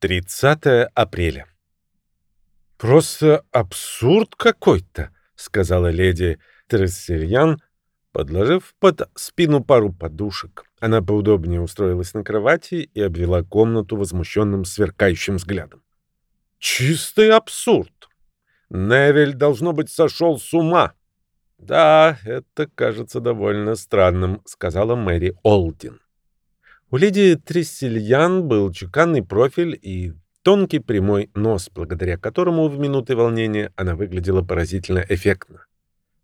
30 апреля. «Просто абсурд какой-то», — сказала леди Трессельян, подложив под спину пару подушек. Она поудобнее устроилась на кровати и обвела комнату возмущенным сверкающим взглядом. «Чистый абсурд! Невель, должно быть, сошел с ума!» «Да, это кажется довольно странным», — сказала Мэри Олдин. У леди Трессельян был чеканный профиль и тонкий прямой нос, благодаря которому в минуты волнения она выглядела поразительно эффектно.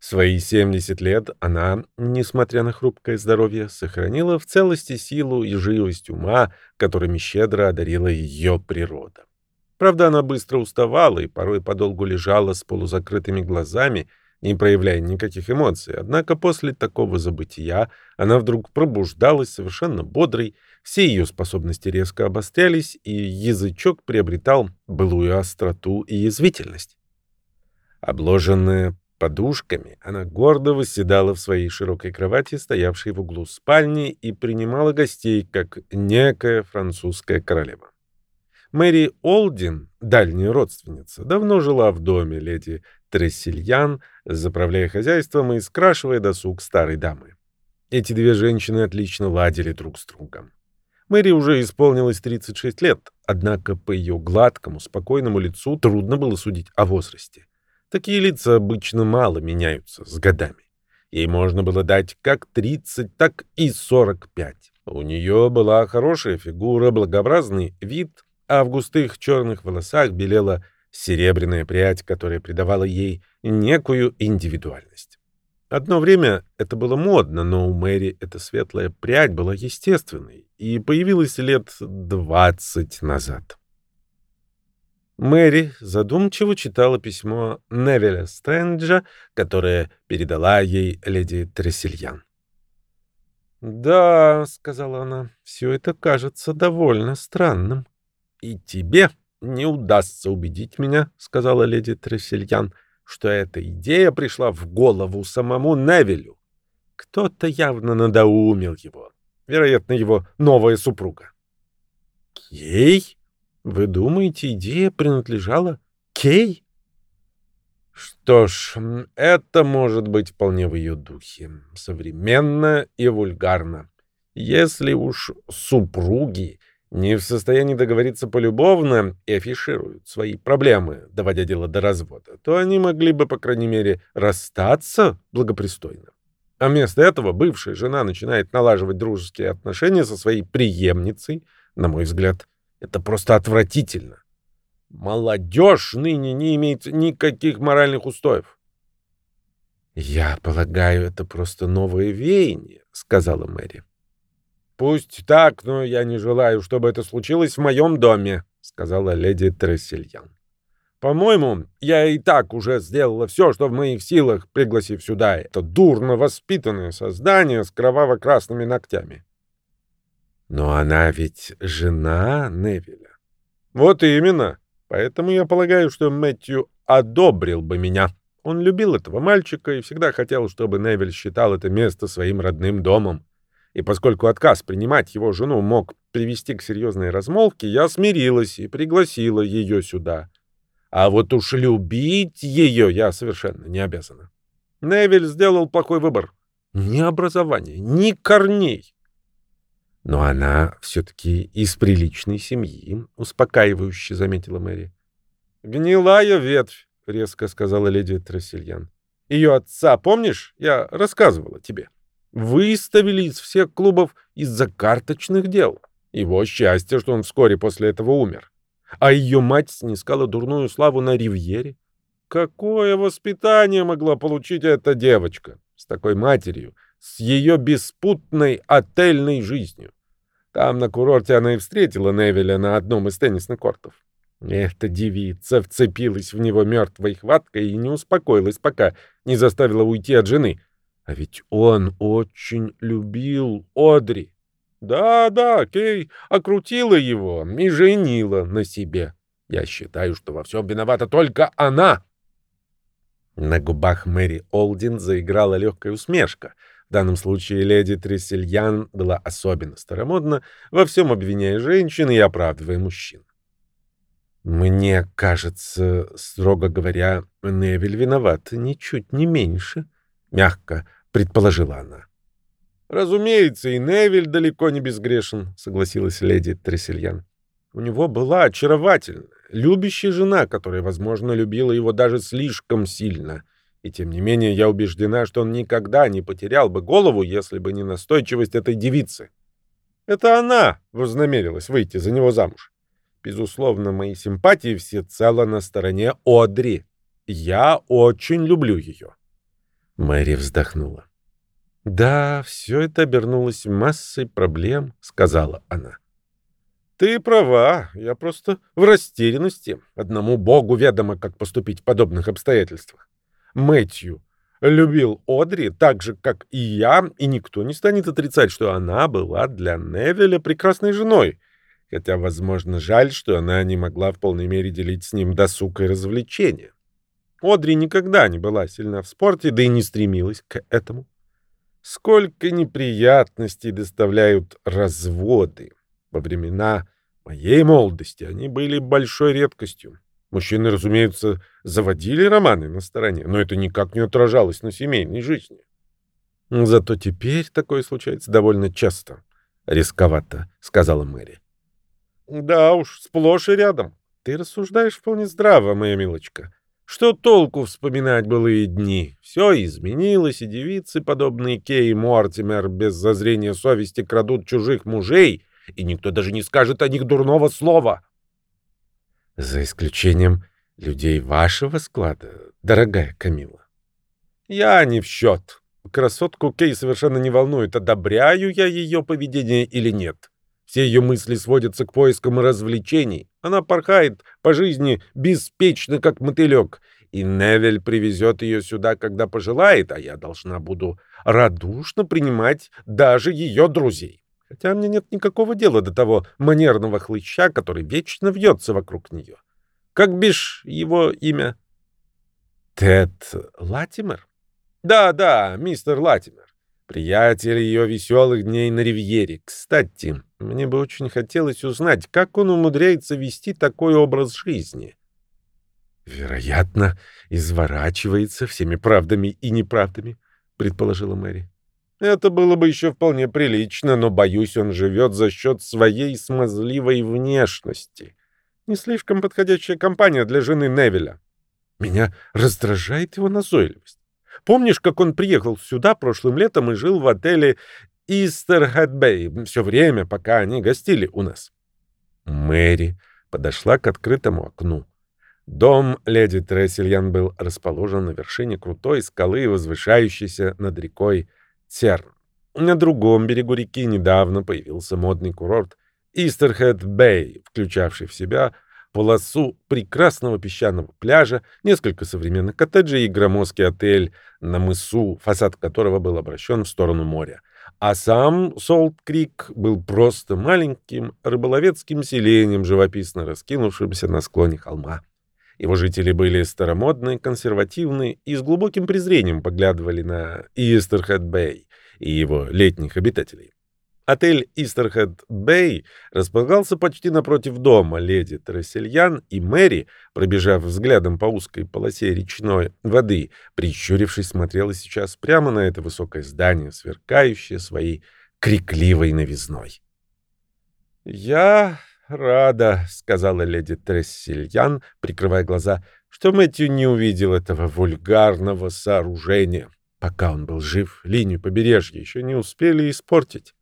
Свои 70 лет она, несмотря на хрупкое здоровье, сохранила в целости силу и живость ума, которыми щедро одарила ее природа. Правда, она быстро уставала и порой подолгу лежала с полузакрытыми глазами, не проявляя никаких эмоций. Однако после такого забытия она вдруг пробуждалась совершенно бодрой, все ее способности резко обострялись, и язычок приобретал былую остроту и язвительность. Обложенная подушками, она гордо восседала в своей широкой кровати, стоявшей в углу спальни, и принимала гостей, как некая французская королева. Мэри Олдин, дальняя родственница, давно жила в доме леди Трессельян, заправляя хозяйством и скрашивая досуг старой дамы. Эти две женщины отлично ладили друг с другом. Мэри уже исполнилось 36 лет, однако по ее гладкому, спокойному лицу трудно было судить о возрасте. Такие лица обычно мало меняются с годами. Ей можно было дать как 30, так и 45. У нее была хорошая фигура, благообразный вид, а в густых черных волосах белела серебряная прядь, которая придавала ей некую индивидуальность. Одно время это было модно, но у Мэри эта светлая прядь была естественной и появилась лет двадцать назад. Мэри задумчиво читала письмо Невеля Стрэнджа, которое передала ей леди Трессельян. «Да», — сказала она, — «все это кажется довольно странным». «И тебе не удастся убедить меня», — сказала леди Трессельян, — «что эта идея пришла в голову самому Невелю. Кто-то явно надоумил его. Вероятно, его новая супруга». «Кей? Вы думаете, идея принадлежала Кей?» Что ж, это может быть вполне в ее духе. Современно и вульгарно. Если уж супруги не в состоянии договориться полюбовно и афишируют свои проблемы, доводя дело до развода, то они могли бы, по крайней мере, расстаться благопристойно. А вместо этого бывшая жена начинает налаживать дружеские отношения со своей преемницей. На мой взгляд, это просто отвратительно. Молодежь ныне не имеет никаких моральных устоев. «Я полагаю, это просто новое веяние», — сказала Мэри. «Пусть так, но я не желаю, чтобы это случилось в моем доме», — сказала леди Трессельян. «По-моему, я и так уже сделала все, что в моих силах, пригласив сюда это дурно воспитанное создание с кроваво-красными ногтями». «Но она ведь жена Невиля». «Вот именно. Поэтому я полагаю, что Мэтью одобрил бы меня. Он любил этого мальчика и всегда хотел, чтобы Невиль считал это место своим родным домом. И поскольку отказ принимать его жену мог привести к серьезной размолвке, я смирилась и пригласила ее сюда. А вот уж любить ее я совершенно не обязана. Невиль сделал плохой выбор. Ни образования, ни корней. Но она все-таки из приличной семьи, успокаивающе заметила Мэри. Гнилая ветвь, резко сказала леди Трассельян. Ее отца, помнишь? Я рассказывала тебе. Выставили из всех клубов из-за карточных дел. Его счастье, что он вскоре после этого умер. А ее мать снискала дурную славу на ривьере. Какое воспитание могла получить эта девочка с такой матерью, с ее беспутной отельной жизнью? Там на курорте она и встретила Невеля на одном из теннисных кортов. Эта девица вцепилась в него мертвой хваткой и не успокоилась, пока не заставила уйти от жены. А ведь он очень любил Одри. Да-да, Кей окрутила его и женила на себе. Я считаю, что во всем виновата только она. На губах Мэри Олдин заиграла легкая усмешка. В данном случае леди Трессельян была особенно старомодна, во всем обвиняя женщин и оправдывая мужчин. Мне кажется, строго говоря, Невиль виноват ничуть не меньше, мягко предположила она. Разумеется, и Невиль далеко не безгрешен, согласилась леди Трессельян. У него была очаровательная, любящая жена, которая, возможно, любила его даже слишком сильно. И тем не менее, я убеждена, что он никогда не потерял бы голову, если бы не настойчивость этой девицы. Это она вознамерилась выйти за него замуж. Безусловно, мои симпатии всецело на стороне Одри. Я очень люблю ее. Мэри вздохнула. «Да, все это обернулось массой проблем», — сказала она. «Ты права, я просто в растерянности. Одному богу ведомо, как поступить в подобных обстоятельствах. Мэтью любил Одри так же, как и я, и никто не станет отрицать, что она была для Невеля прекрасной женой, хотя, возможно, жаль, что она не могла в полной мере делить с ним досуг и развлечения. Одри никогда не была сильна в спорте, да и не стремилась к этому. Сколько неприятностей доставляют разводы. Во времена моей молодости они были большой редкостью. Мужчины, разумеется, заводили романы на стороне, но это никак не отражалось на семейной жизни. Зато теперь такое случается довольно часто. Рисковато, сказала Мэри. Да уж, сплошь и рядом. Ты рассуждаешь вполне здраво, моя милочка. Что толку вспоминать былые дни? Все изменилось, и девицы, подобные Кей и Мортимер, без зазрения совести крадут чужих мужей, и никто даже не скажет о них дурного слова. За исключением людей вашего склада, дорогая Камила. Я не в счет. Красотку Кей совершенно не волнует, одобряю я ее поведение или нет. Все ее мысли сводятся к поискам развлечений. Она порхает по жизни беспечно, как мотылек. И Невель привезет ее сюда, когда пожелает, а я должна буду радушно принимать даже ее друзей. Хотя мне нет никакого дела до того манерного хлыща, который вечно вьется вокруг нее. Как бишь его имя? Тед Латимер? Да, да, мистер Латимер. Приятель ее веселых дней на ривьере. Кстати, мне бы очень хотелось узнать, как он умудряется вести такой образ жизни. Вероятно, изворачивается всеми правдами и неправдами, предположила Мэри. Это было бы еще вполне прилично, но, боюсь, он живет за счет своей смазливой внешности. Не слишком подходящая компания для жены Невеля. Меня раздражает его назойливость. Помнишь, как он приехал сюда прошлым летом и жил в отеле Истерхэтбэй все время, пока они гостили у нас? Мэри подошла к открытому окну. Дом леди Трессельян был расположен на вершине крутой скалы, возвышающейся над рекой Терн. На другом берегу реки недавно появился модный курорт Истерхед-Бэй, включавший в себя полосу прекрасного песчаного пляжа, несколько современных коттеджей и громоздкий отель на мысу, фасад которого был обращен в сторону моря. А сам Солт-Крик был просто маленьким рыболовецким селением, живописно раскинувшимся на склоне холма. Его жители были старомодные, консервативные и с глубоким презрением поглядывали на Истерхед-Бэй и его летних обитателей. Отель Истерхед Бэй располагался почти напротив дома леди Трессельян и Мэри, пробежав взглядом по узкой полосе речной воды, прищурившись, смотрела сейчас прямо на это высокое здание, сверкающее своей крикливой новизной. «Я рада», — сказала леди Трессельян, прикрывая глаза, — «что Мэтью не увидел этого вульгарного сооружения. Пока он был жив, линию побережья еще не успели испортить».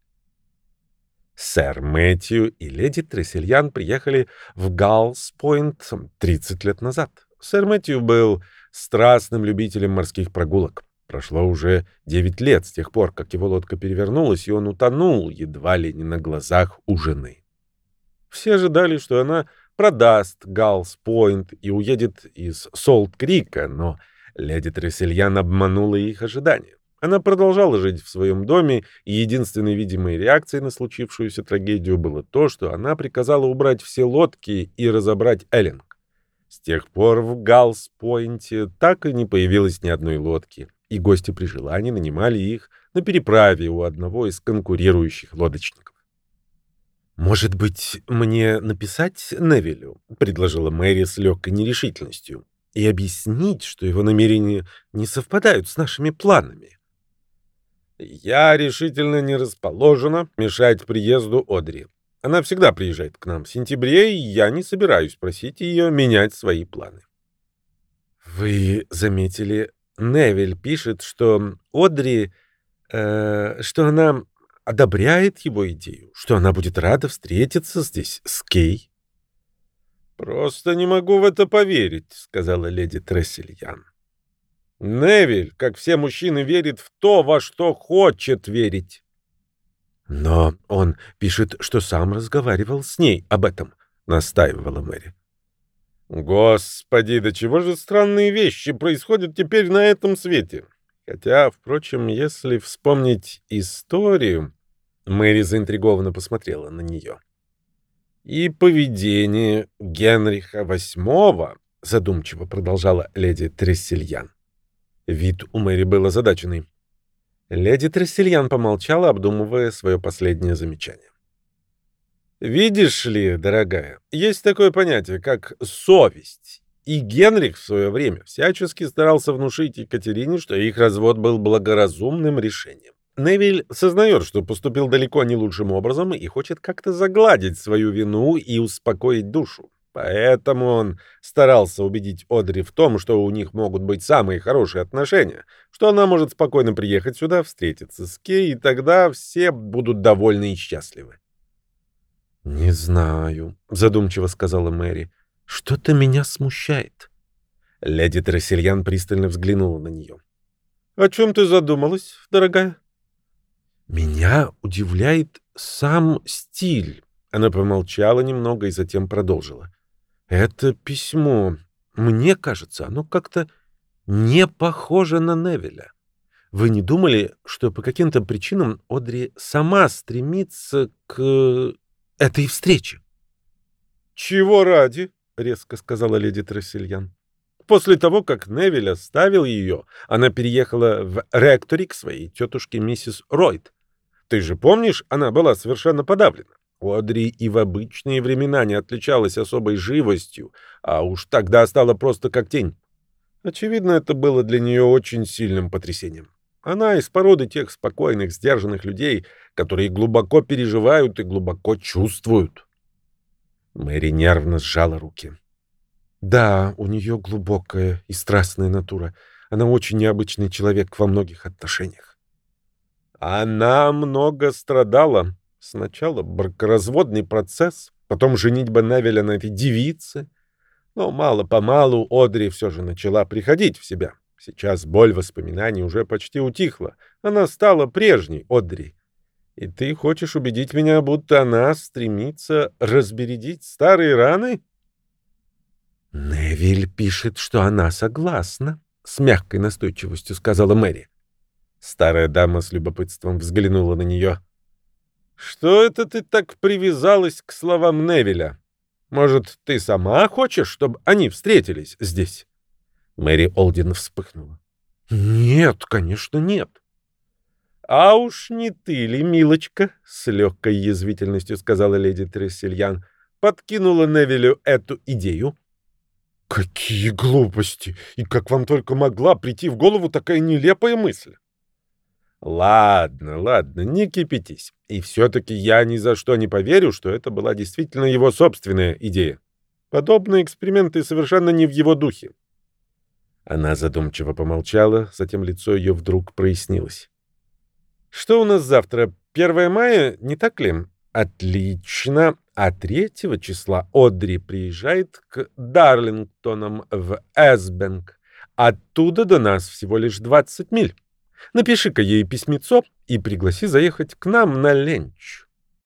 Сэр Мэтью и леди Трессельян приехали в Галс-Пойнт 30 лет назад. Сэр Мэтью был страстным любителем морских прогулок. Прошло уже 9 лет с тех пор, как его лодка перевернулась, и он утонул едва ли не на глазах у жены. Все ожидали, что она продаст Галс-Пойнт и уедет из Солт-Крика, но леди Трессельян обманула их ожидания. Она продолжала жить в своем доме, и единственной видимой реакцией на случившуюся трагедию было то, что она приказала убрать все лодки и разобрать Эллинг. С тех пор в Галс-Пойнте так и не появилось ни одной лодки, и гости при желании нанимали их на переправе у одного из конкурирующих лодочников. «Может быть, мне написать Невилю?» — предложила Мэри с легкой нерешительностью. «И объяснить, что его намерения не совпадают с нашими планами». «Я решительно не расположена мешать приезду Одри. Она всегда приезжает к нам в сентябре, и я не собираюсь просить ее менять свои планы». «Вы заметили, Невиль пишет, что Одри... Э, что она одобряет его идею, что она будет рада встретиться здесь с Кей. «Просто не могу в это поверить», — сказала леди Трессельян. «Невиль, как все мужчины, верит в то, во что хочет верить». «Но он пишет, что сам разговаривал с ней об этом», — настаивала Мэри. «Господи, да чего же странные вещи происходят теперь на этом свете? Хотя, впрочем, если вспомнить историю... Мэри заинтригованно посмотрела на нее. И поведение Генриха VIII, задумчиво продолжала леди Трессельян. Вид у Мэри был озадаченный. Леди Трессельян помолчала, обдумывая свое последнее замечание. «Видишь ли, дорогая, есть такое понятие, как совесть. И Генрих в свое время всячески старался внушить Екатерине, что их развод был благоразумным решением. Невиль сознает, что поступил далеко не лучшим образом и хочет как-то загладить свою вину и успокоить душу. Поэтому он старался убедить Одри в том, что у них могут быть самые хорошие отношения, что она может спокойно приехать сюда, встретиться с Кей, и тогда все будут довольны и счастливы. «Не знаю», — задумчиво сказала Мэри. Что-то меня смущает. Леди Трассельян пристально взглянула на нее. — О чем ты задумалась, дорогая? — Меня удивляет сам стиль. Она помолчала немного и затем продолжила. — Это письмо, мне кажется, оно как-то не похоже на Невеля. Вы не думали, что по каким-то причинам Одри сама стремится к этой встрече? — Чего ради? — резко сказала леди Трессельян. После того, как Невиль оставил ее, она переехала в ректори к своей тетушке миссис Ройд. Ты же помнишь, она была совершенно подавлена. Одри и в обычные времена не отличалась особой живостью, а уж тогда стала просто как тень. Очевидно, это было для нее очень сильным потрясением. Она из породы тех спокойных, сдержанных людей, которые глубоко переживают и глубоко чувствуют. Мэри нервно сжала руки. Да, у нее глубокая и страстная натура. Она очень необычный человек во многих отношениях. Она много страдала. Сначала бракоразводный процесс, потом женитьба Невеля на этой девице. Но мало-помалу Одри все же начала приходить в себя. Сейчас боль воспоминаний уже почти утихла. Она стала прежней Одри. И ты хочешь убедить меня, будто она стремится разбередить старые раны? Невиль пишет, что она согласна, с мягкой настойчивостью сказала Мэри. Старая дама с любопытством взглянула на нее. Что это ты так привязалась к словам Невиля? Может, ты сама хочешь, чтобы они встретились здесь? Мэри Олдин вспыхнула. Нет, конечно, нет. «А уж не ты ли, милочка?» — с легкой язвительностью сказала леди Трессельян. «Подкинула Невилю эту идею». «Какие глупости! И как вам только могла прийти в голову такая нелепая мысль?» «Ладно, ладно, не кипятись. И все-таки я ни за что не поверю, что это была действительно его собственная идея. Подобные эксперименты совершенно не в его духе». Она задумчиво помолчала, затем лицо ее вдруг прояснилось. Что у нас завтра? 1 мая, не так ли? Отлично. А 3 числа Одри приезжает к Дарлингтонам в Эсбенг. Оттуда до нас всего лишь 20 миль. Напиши-ка ей письмецо и пригласи заехать к нам на ленч.